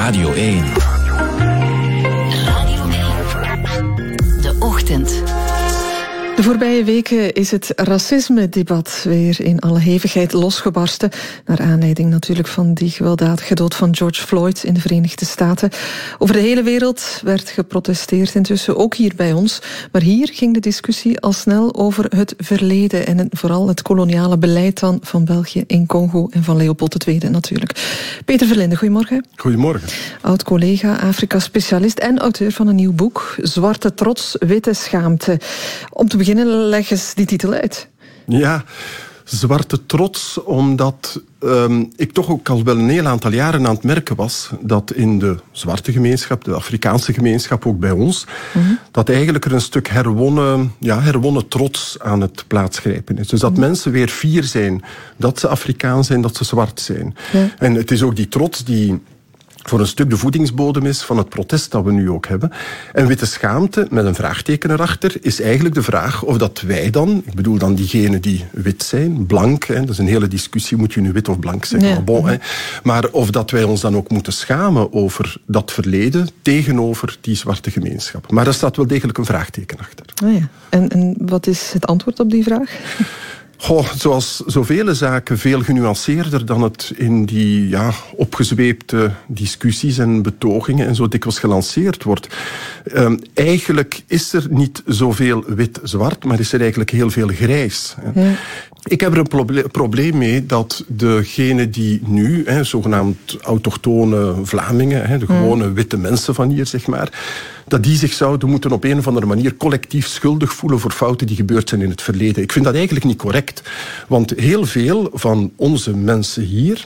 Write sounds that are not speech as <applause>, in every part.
Radio 1. De voorbije weken is het racisme-debat weer in alle hevigheid losgebarsten. Naar aanleiding natuurlijk van die gewelddadige dood van George Floyd in de Verenigde Staten. Over de hele wereld werd geprotesteerd intussen, ook hier bij ons. Maar hier ging de discussie al snel over het verleden en vooral het koloniale beleid dan van België in Congo en van Leopold II natuurlijk. Peter Verlinde, goedemorgen. Goedemorgen. Oud-collega, Afrika-specialist en auteur van een nieuw boek, Zwarte Trots, Witte Schaamte. Om te beginnen beginnen, leg eens die titel uit. Ja, zwarte trots, omdat um, ik toch ook al wel een heel aantal jaren aan het merken was dat in de zwarte gemeenschap, de Afrikaanse gemeenschap, ook bij ons, mm -hmm. dat eigenlijk er een stuk herwonnen, ja, herwonnen trots aan het plaatsgrijpen is. Dus dat mm -hmm. mensen weer fier zijn dat ze Afrikaan zijn, dat ze zwart zijn. Ja. En het is ook die trots die voor een stuk de voedingsbodem is van het protest dat we nu ook hebben. En witte schaamte, met een vraagteken erachter, is eigenlijk de vraag of dat wij dan, ik bedoel dan diegenen die wit zijn, blank, hè, dat is een hele discussie, moet je nu wit of blank zeggen, maar, bon, hè, maar of dat wij ons dan ook moeten schamen over dat verleden tegenover die zwarte gemeenschap. Maar daar staat wel degelijk een vraagteken achter. Oh ja. en, en wat is het antwoord op die vraag? Goh, zoals zoveel zaken veel genuanceerder dan het in die ja, opgezweepte discussies en betogingen en zo dikwijls gelanceerd wordt. Um, eigenlijk is er niet zoveel wit-zwart, maar is er eigenlijk heel veel grijs. Ja. Ik heb er een proble probleem mee dat degenen die nu, hè, zogenaamd autochtone Vlamingen, hè, de gewone witte mensen van hier, zeg maar, dat die zich zouden moeten op een of andere manier collectief schuldig voelen voor fouten die gebeurd zijn in het verleden. Ik vind dat eigenlijk niet correct. Want heel veel van onze mensen hier,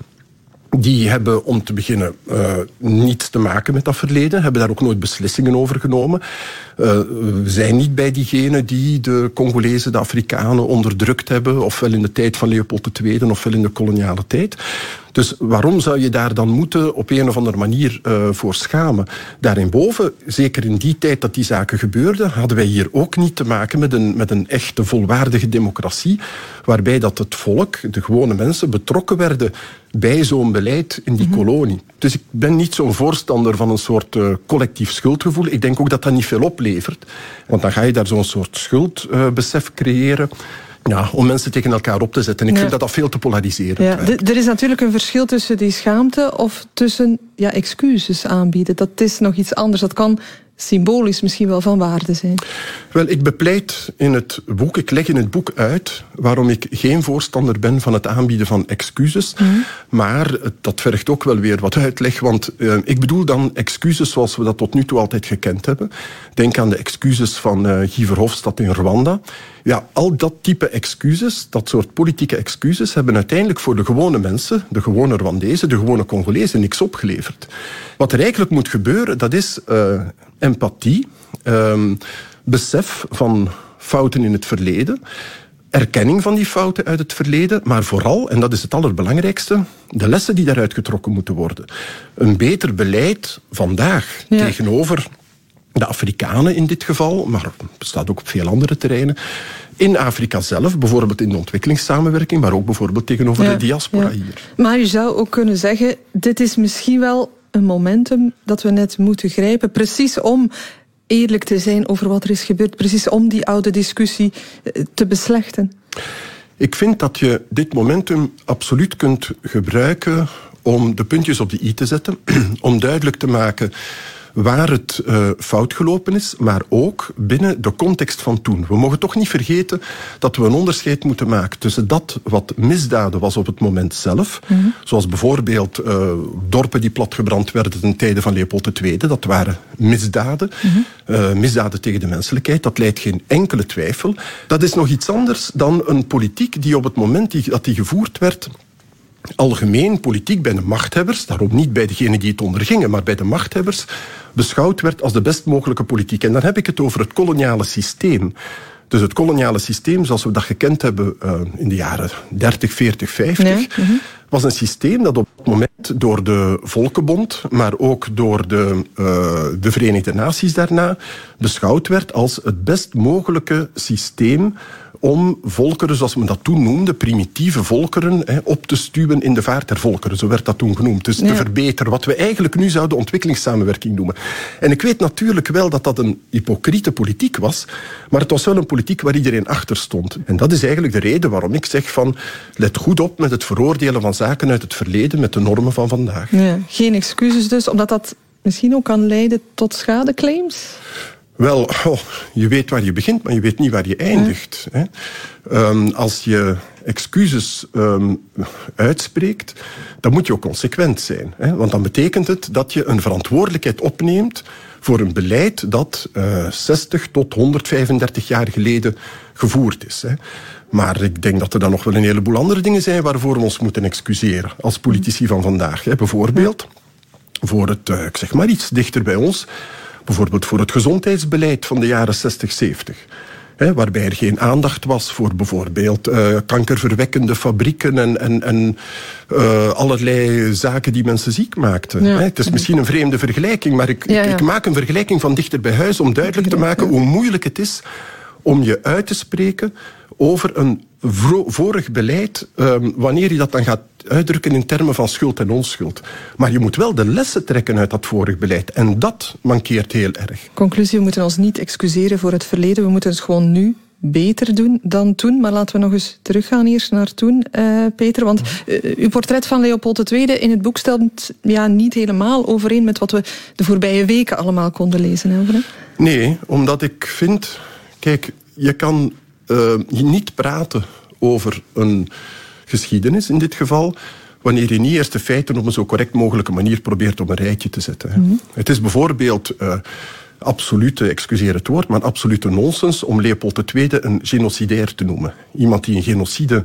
die hebben om te beginnen uh, niets te maken met dat verleden, hebben daar ook nooit beslissingen over genomen. Uh, we zijn niet bij diegenen die de Congolezen, de Afrikanen onderdrukt hebben, ofwel in de tijd van Leopold II, ofwel in de koloniale tijd. Dus waarom zou je daar dan moeten op een of andere manier uh, voor schamen? Daarinboven, zeker in die tijd dat die zaken gebeurden, hadden wij hier ook niet te maken met een, met een echte volwaardige democratie, waarbij dat het volk, de gewone mensen, betrokken werden bij zo'n beleid in die mm -hmm. kolonie. Dus ik ben niet zo'n voorstander van een soort uh, collectief schuldgevoel. Ik denk ook dat dat niet veel oplevert. Want dan ga je daar zo'n soort schuldbesef uh, creëren. Ja, om mensen tegen elkaar op te zetten. Ik ja. vind dat dat veel te polariseren. Ja, er is natuurlijk een verschil tussen die schaamte of tussen ja, excuses aanbieden. Dat is nog iets anders. Dat kan symbolisch misschien wel van waarde zijn. Wel, ik bepleit in het boek, ik leg in het boek uit waarom ik geen voorstander ben van het aanbieden van excuses. Mm -hmm. Maar dat vergt ook wel weer wat uitleg, want uh, ik bedoel dan excuses zoals we dat tot nu toe altijd gekend hebben. Denk aan de excuses van uh, Guy Verhofstadt in Rwanda. Ja, al dat type excuses, dat soort politieke excuses, hebben uiteindelijk voor de gewone mensen, de gewone Rwandezen, de gewone Congolezen, niks opgeleverd. Wat er eigenlijk moet gebeuren, dat is uh, empathie, um, besef van fouten in het verleden, erkenning van die fouten uit het verleden, maar vooral, en dat is het allerbelangrijkste, de lessen die daaruit getrokken moeten worden. Een beter beleid vandaag ja. tegenover de Afrikanen in dit geval, maar het bestaat ook op veel andere terreinen. In Afrika zelf, bijvoorbeeld in de ontwikkelingssamenwerking, maar ook bijvoorbeeld tegenover ja, de diaspora ja. hier. Maar je zou ook kunnen zeggen, dit is misschien wel een momentum dat we net moeten grijpen, precies om eerlijk te zijn over wat er is gebeurd, precies om die oude discussie te beslechten. Ik vind dat je dit momentum absoluut kunt gebruiken om de puntjes op de i te zetten, <clears throat> om duidelijk te maken waar het uh, fout gelopen is, maar ook binnen de context van toen. We mogen toch niet vergeten dat we een onderscheid moeten maken tussen dat wat misdaden was op het moment zelf, mm -hmm. zoals bijvoorbeeld uh, dorpen die platgebrand werden ten tijde van Leopold II, dat waren misdaden, mm -hmm. uh, misdaden tegen de menselijkheid, dat leidt geen enkele twijfel. Dat is nog iets anders dan een politiek die op het moment die, dat die gevoerd werd, algemeen politiek bij de machthebbers, daarom niet bij degenen die het ondergingen, maar bij de machthebbers, beschouwd werd als de best mogelijke politiek. En dan heb ik het over het koloniale systeem. Dus het koloniale systeem, zoals we dat gekend hebben uh, in de jaren 30, 40, 50, nee. mm -hmm. was een systeem dat op het moment door de Volkenbond, maar ook door de, uh, de Verenigde Naties daarna, beschouwd werd als het best mogelijke systeem om volkeren, zoals men dat toen noemde, primitieve volkeren, hè, op te stuwen in de vaart der volkeren. Zo werd dat toen genoemd. Dus te verbeteren. Wat we eigenlijk nu zouden ontwikkelingssamenwerking noemen. En ik weet natuurlijk wel dat dat een hypocriete politiek was, maar het was wel een politiek waar iedereen achter stond. En dat is eigenlijk de reden waarom ik zeg van, let goed op met het veroordelen van zaken uit het verleden met de normen van vandaag. Ja, geen excuses dus, omdat dat misschien ook kan leiden tot schadeclaims? Wel, oh, je weet waar je begint, maar je weet niet waar je eindigt. Hè. Um, als je excuses um, uitspreekt, dan moet je ook consequent zijn. Hè. Want dan betekent het dat je een verantwoordelijkheid opneemt voor een beleid dat uh, 60 tot 135 jaar geleden gevoerd is. Hè. Maar ik denk dat er dan nog wel een heleboel andere dingen zijn waarvoor we ons moeten excuseren als politici van vandaag. Hè. Bijvoorbeeld voor het, uh, ik zeg maar iets dichter bij ons, bijvoorbeeld voor het gezondheidsbeleid van de jaren 60, 70. Hè, waarbij er geen aandacht was voor bijvoorbeeld uh, kankerverwekkende fabrieken en, en, en uh, allerlei zaken die mensen ziek maakten. Ja. Hè, het is misschien een vreemde vergelijking, maar ik, ja, ja. ik, maak een vergelijking van dichter bij huis om duidelijk te maken hoe moeilijk het is om je uit te spreken over een vorig beleid, um, wanneer je dat dan gaat uitdrukken in termen van schuld en onschuld. Maar je moet wel de lessen trekken uit dat vorig beleid. En dat mankeert heel erg. Conclusie, we moeten ons niet excuseren voor het verleden. We moeten het gewoon nu beter doen dan toen. Maar laten we nog eens teruggaan eerst naar toen, uh, Peter. Want uh, uw portret van Leopold II in het boek stelt ja, niet helemaal overeen met wat we de voorbije weken allemaal konden lezen. Over, Nee, omdat ik vind... Kijk, je kan uh, niet praten over een geschiedenis in dit geval, wanneer je niet eerst de feiten op een zo correct mogelijke manier probeert op een rijtje te zetten. Mm -hmm. Het is bijvoorbeeld uh, absolute, excuseer het woord, maar absolute nonsens om Leopold II een genocidair te noemen. Iemand die een genocide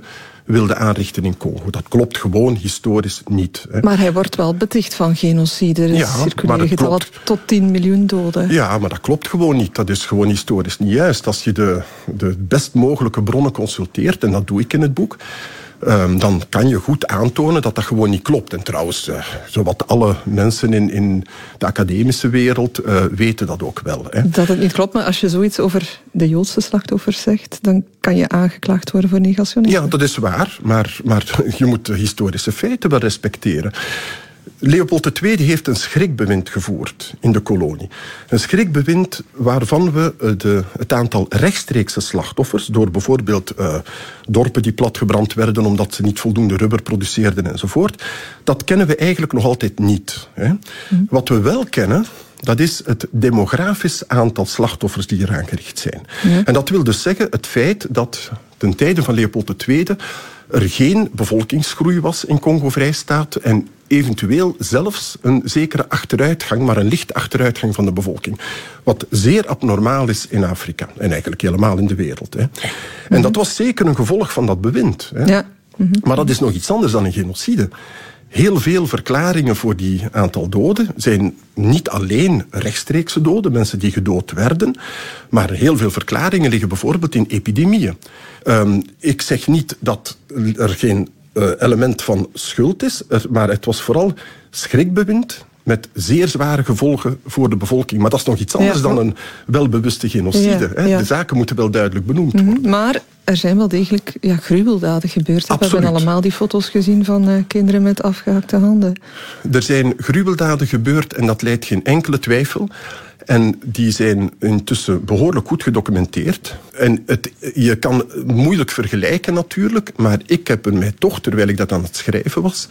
wilde aanrichten in Congo. Dat klopt gewoon historisch niet. Hè. Maar hij wordt wel beticht van genocide. Er ja, circuleren getallen tot 10 miljoen doden. Ja, maar dat klopt gewoon niet. Dat is gewoon historisch niet juist. Als je de, de best mogelijke bronnen consulteert, en dat doe ik in het boek, Um, dan kan je goed aantonen dat dat gewoon niet klopt. En trouwens, uh, zowat alle mensen in, in de academische wereld uh, weten dat ook wel. Hè. Dat het niet klopt, maar als je zoiets over de Joodse slachtoffers zegt, dan kan je aangeklaagd worden voor negationisme. Ja, dat is waar, maar, maar <laughs> je moet de historische feiten wel respecteren. Leopold II heeft een schrikbewind gevoerd in de kolonie. Een schrikbewind waarvan we de, het aantal rechtstreekse slachtoffers, door bijvoorbeeld uh, dorpen die platgebrand werden omdat ze niet voldoende rubber produceerden enzovoort, dat kennen we eigenlijk nog altijd niet. Hè. Mm. Wat we wel kennen, dat is het demografisch aantal slachtoffers die eraan gericht zijn. Ja. En dat wil dus zeggen het feit dat ten tijde van Leopold II er geen bevolkingsgroei was in Congo-Vrijstaat en eventueel zelfs een zekere achteruitgang, maar een lichte achteruitgang van de bevolking. Wat zeer abnormaal is in Afrika en eigenlijk helemaal in de wereld. Hè. En dat was zeker een gevolg van dat bewind. Hè. Ja. -hmm. Maar dat is nog iets anders dan een genocide. Heel veel verklaringen voor die aantal doden zijn niet alleen rechtstreekse doden, mensen die gedood werden, maar heel veel verklaringen liggen bijvoorbeeld in epidemieën. Um, ik zeg niet dat er geen uh, element van schuld is, maar het was vooral schrikbewind met zeer zware gevolgen voor de bevolking. Maar dat is nog iets anders ja. dan een welbewuste genocide. Ja, ja. De zaken moeten wel duidelijk benoemd worden. Mm -hmm. Maar er zijn wel degelijk ja, gruweldaden gebeurd. We hebben allemaal die foto's gezien van uh, kinderen met afgehakte handen. Er zijn gruweldaden gebeurd en dat leidt geen enkele twijfel. En die zijn intussen behoorlijk goed gedocumenteerd. En het, je kan moeilijk vergelijken natuurlijk, maar ik heb er mij toch, terwijl ik dat aan het schrijven was,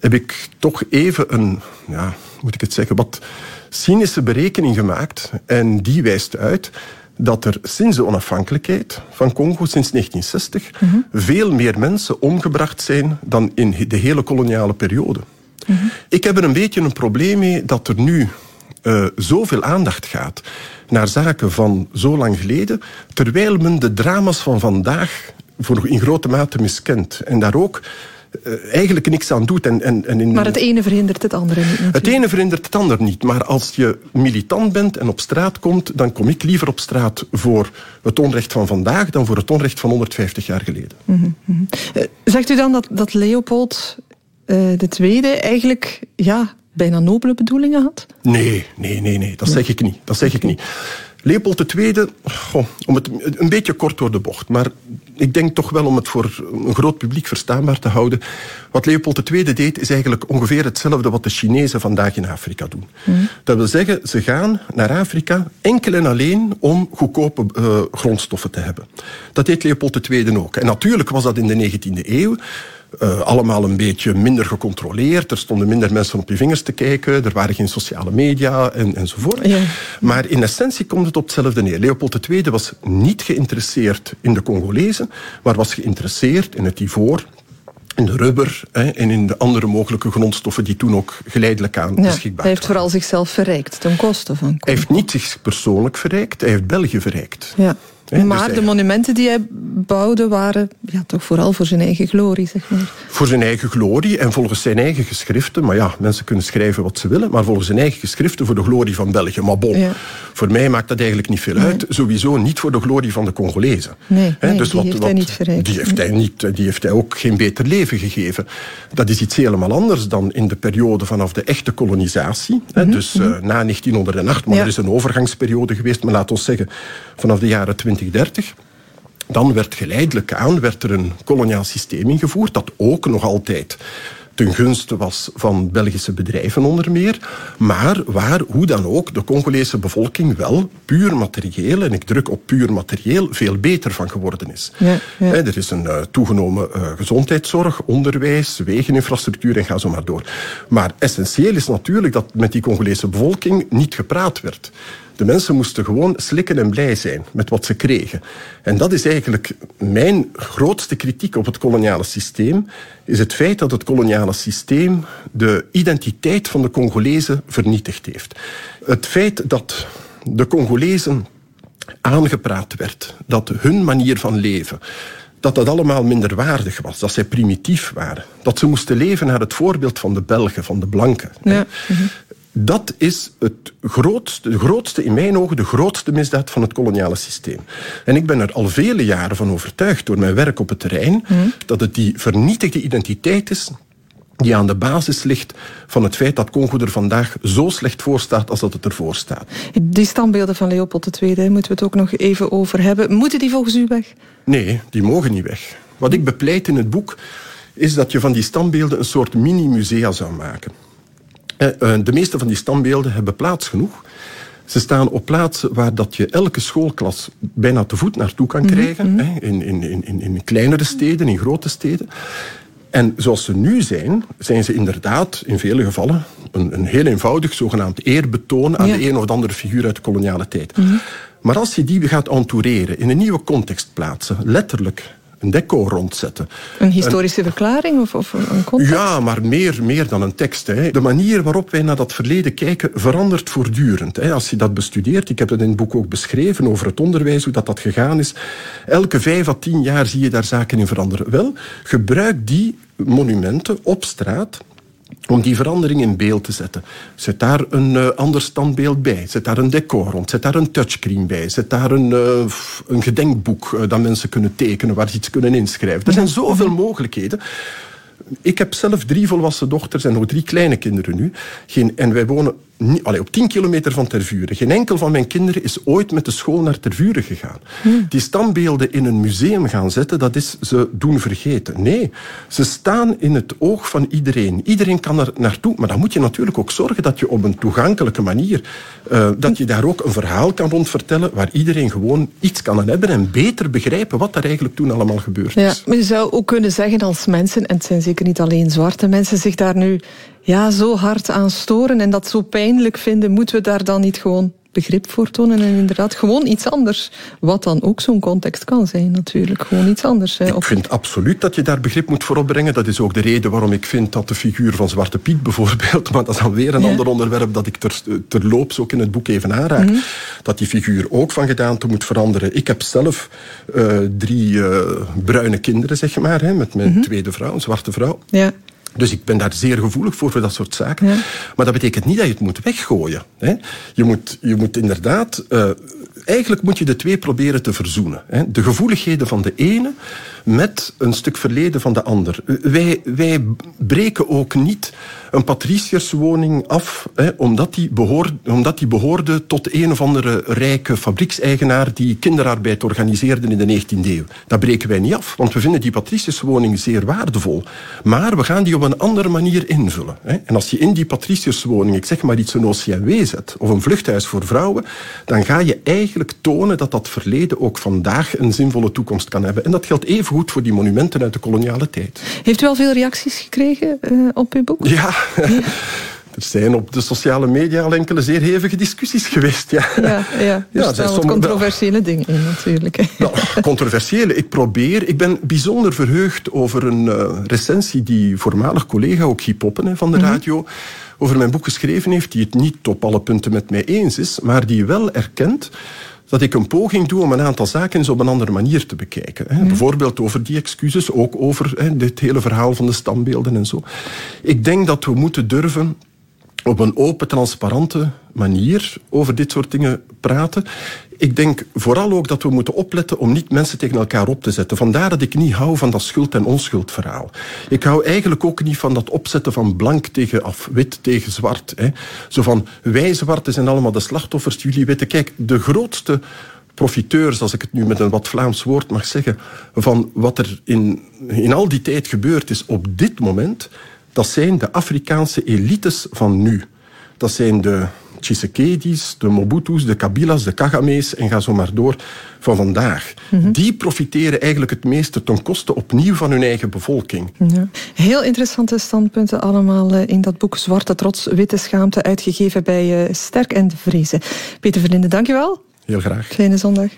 heb ik toch even een, ja, moet ik het zeggen, wat cynische berekening gemaakt. En die wijst uit dat er sinds de onafhankelijkheid van Congo, sinds 1960, mm -hmm. veel meer mensen omgebracht zijn dan in de hele koloniale periode. Mm -hmm. Ik heb er een beetje een probleem mee dat er nu uh, zoveel aandacht gaat naar zaken van zo lang geleden, terwijl men de drama's van vandaag voor in grote mate miskent. En daar ook eigenlijk niks aan doet. En, en, en in, maar het ene verhindert het andere niet. Natuurlijk. Het ene verhindert het andere niet. Maar als je militant bent en op straat komt, dan kom ik liever op straat voor het onrecht van vandaag dan voor het onrecht van 150 jaar geleden. Mm -hmm. uh, zegt u dan dat, dat Leopold uh, de Tweede eigenlijk ja, bijna nobele bedoelingen had? Nee, nee, nee, nee. Dat zeg ik niet. Dat zeg ik niet. Leopold II, om het een beetje kort door de bocht, maar ik denk toch wel om het voor een groot publiek verstaanbaar te houden. Wat Leopold II deed, is eigenlijk ongeveer hetzelfde wat de Chinezen vandaag in Afrika doen. Mm. Dat wil zeggen, ze gaan naar Afrika enkel en alleen om goedkope uh, grondstoffen te hebben. Dat deed Leopold II ook. En natuurlijk was dat in de 19e eeuw. Uh, allemaal een beetje minder gecontroleerd. Er stonden minder mensen op je vingers te kijken. Er waren geen sociale media en, enzovoort. Ja. Maar in essentie komt het op hetzelfde neer. Leopold II was niet geïnteresseerd in de Congolezen, maar was geïnteresseerd in het ivoor, in de rubber hè, en in de andere mogelijke grondstoffen die toen ook geleidelijk aan ja, beschikbaar waren. Hij heeft vooral zichzelf verrijkt ten koste van. Hij heeft niet zich persoonlijk verrijkt, hij heeft België verrijkt. Ja. Dus maar de monumenten die hij bouwde waren ja, toch vooral voor zijn eigen glorie, zeg maar. Voor zijn eigen glorie en volgens zijn eigen geschriften. Maar ja, mensen kunnen schrijven wat ze willen. Maar volgens zijn eigen geschriften voor de glorie van België. Maar bon, voor mij maakt dat eigenlijk niet veel uit. Sowieso niet voor de glorie van de Congolezen. Nee, dus die wat, heeft hij niet verrijkt. Die heeft hij, niet, die heeft hij ook geen beter leven gegeven. Dat is iets helemaal anders dan in de periode vanaf de echte kolonisatie. Mm Dus uh, na 1908, maar er is een overgangsperiode geweest. Maar laten we zeggen, vanaf de jaren 20 2030. Dan werd geleidelijk aan werd er een koloniaal systeem ingevoerd, dat ook nog altijd ten gunste was van Belgische bedrijven onder meer, maar waar hoe dan ook de Congolese bevolking wel puur materieel, en ik druk op puur materieel, veel beter van geworden is. Ja, ja. Er is een uh, toegenomen uh, gezondheidszorg, onderwijs, wegeninfrastructuur en ga zo maar door. Maar essentieel is natuurlijk dat met die Congolese bevolking niet gepraat werd. De mensen moesten gewoon slikken en blij zijn met wat ze kregen. En dat is eigenlijk mijn grootste kritiek op het koloniale systeem, is het feit dat het koloniale systeem de identiteit van de Congolezen vernietigd heeft. Het feit dat de Congolezen aangepraat werd, dat hun manier van leven, dat dat allemaal minderwaardig was, dat zij primitief waren. Dat ze moesten leven naar het voorbeeld van de Belgen, van de Blanken. Ja. Dat is het grootste, de grootste, in mijn ogen, de grootste misdaad van het koloniale systeem. En ik ben er al vele jaren van overtuigd door mijn werk op het terrein, mm. dat het die vernietigde identiteit is die aan de basis ligt van het feit dat Congo er vandaag zo slecht voor staat als dat het ervoor staat. Die standbeelden van Leopold II, moeten we het ook nog even over hebben. Moeten die volgens u weg? Nee, die mogen niet weg. Wat ik bepleit in het boek is dat je van die standbeelden een soort mini-musea zou maken. Eh, eh, de meeste van die standbeelden hebben plaats genoeg. Ze staan op plaatsen waar dat je elke schoolklas bijna te voet naartoe kan mhm, krijgen. Mm -hmm. in, in, in, in kleinere steden, in grote steden. En zoals ze nu zijn, zijn ze inderdaad in vele gevallen een, een heel eenvoudig zogenaamd eerbetoon aan de een of andere figuur uit de koloniale tijd. Mhm. Maar als je die gaat entoureren, in een nieuwe context plaatsen, letterlijk een decor rondzetten. Een historische verklaring of, of, een context? Ja, maar meer, meer dan een tekst. Hè. De manier waarop wij naar dat verleden kijken verandert voortdurend. Hè. Als je dat bestudeert, ik heb het in het boek ook beschreven over het onderwijs, hoe dat, dat gegaan is. Elke vijf à tien jaar zie je daar zaken in veranderen. Wel, gebruik die monumenten op straat om die verandering in beeld te zetten. Zet daar een uh, ander standbeeld bij. Zet daar een decor rond. Zet daar een touchscreen bij. Zet daar een, uh, een gedenkboek uh, dat mensen kunnen tekenen, waar ze iets kunnen inschrijven. Er zijn zoveel mogelijkheden. Ik heb zelf drie volwassen dochters en nog drie kleine kinderen nu. Geen, en wij wonen allee, op 10 kilometer van Tervuren. Geen enkel van mijn kinderen is ooit met de school naar Tervuren gegaan. Hmm. Die standbeelden in een museum gaan zetten, dat is ze doen vergeten. Nee, ze staan in het oog van iedereen. Iedereen kan er naartoe, maar dan moet je natuurlijk ook zorgen dat je op een toegankelijke manier, uh, dat je daar ook een verhaal kan rond vertellen waar iedereen gewoon iets kan hebben en beter begrijpen wat er eigenlijk toen allemaal gebeurd is. Ja, maar je zou ook kunnen zeggen als mensen, en het zijn zeker niet alleen zwarte mensen, zich daar nu ja, zo hard aan storen en dat zo pijnlijk vinden, moeten we daar dan niet gewoon begrip voor tonen en inderdaad gewoon iets anders. Wat dan ook zo'n context kan zijn, natuurlijk. Gewoon iets anders. Hè. Ik vind absoluut dat je daar begrip moet voor opbrengen. Dat is ook de reden waarom ik vind dat de figuur van Zwarte Piet bijvoorbeeld, <laughs> maar dat is dan weer een ander onderwerp dat ik ter, terloops ook in het boek even aanraak, mhm. dat die figuur ook van gedaante moet veranderen. Ik heb zelf uh, drie uh, bruine kinderen, zeg maar, hè, met mijn mm -hmm. tweede vrouw, een zwarte vrouw. Ja. Dus ik ben daar zeer gevoelig voor, voor dat soort zaken. Maar dat betekent niet dat je het moet weggooien. Hè. Je, moet, je moet inderdaad... Uh, eigenlijk moet je de twee proberen te verzoenen. Hè. De gevoeligheden van de ene met een stuk verleden van de ander. Wij, wij breken ook niet een patriciërswoning af, hè, omdat, die behoorde, omdat die behoorde tot een of andere rijke fabriekseigenaar die kinderarbeid organiseerde in de 19e eeuw. Dat breken wij niet af, want we vinden die patriciërswoning zeer waardevol. Maar we gaan die op een andere manier invullen. Hè. En als je in die patriciërswoning, ik zeg maar iets een OCMW zet, of een vluchthuis voor vrouwen, dan ga je eigenlijk tonen dat dat verleden ook vandaag een zinvolle toekomst kan hebben. En dat geldt even goed voor die monumenten uit de koloniale tijd. Heeft u al veel reacties gekregen uh, op uw boek? Ja. <laughs> Er zijn op de sociale media al enkele zeer hevige discussies geweest. Ja, ja, ja. er staan wat controversiële dingen in natuurlijk. <laughs> Nou, controversiële. Ik probeer... Ik ben bijzonder verheugd over een uh, recensie die voormalig collega, ook Guy Poppen van de mhm. radio, over mijn boek geschreven heeft, die het niet op alle punten met mij eens is, maar die wel erkent dat ik een poging doe om een aantal zaken eens op een andere manier te bekijken. Hè. Bijvoorbeeld over die excuses, ook over hè, dit hele verhaal van de standbeelden en zo. Ik denk dat we moeten durven op een open, transparante manier over dit soort dingen praten. Ik denk vooral ook dat we moeten opletten om niet mensen tegen elkaar op te zetten. Vandaar dat ik niet hou van dat schuld- en onschuld verhaal. Ik hou eigenlijk ook niet van dat opzetten van blank tegen af, wit tegen zwart. Hè. Zo van, wij zwarte zijn allemaal de slachtoffers, jullie witte. Kijk, de grootste profiteurs, als ik het nu met een wat Vlaams woord mag zeggen, van wat er in, in al die tijd gebeurd is op dit moment, dat zijn de Afrikaanse elites van nu. Dat zijn de Tshisekedi's, de Mobutu's, de Kabila's, de Kagame's en ga zo maar door van vandaag. Mhm. Die profiteren eigenlijk het meeste ten koste opnieuw van hun eigen bevolking. Ja. Heel interessante standpunten allemaal eh, in dat boek Zwarte Trots, Witte Schaamte, uitgegeven bij eh, Sterk en de Vrezen. Peter Verlinde, dankjewel. Heel graag. Fijne zondag.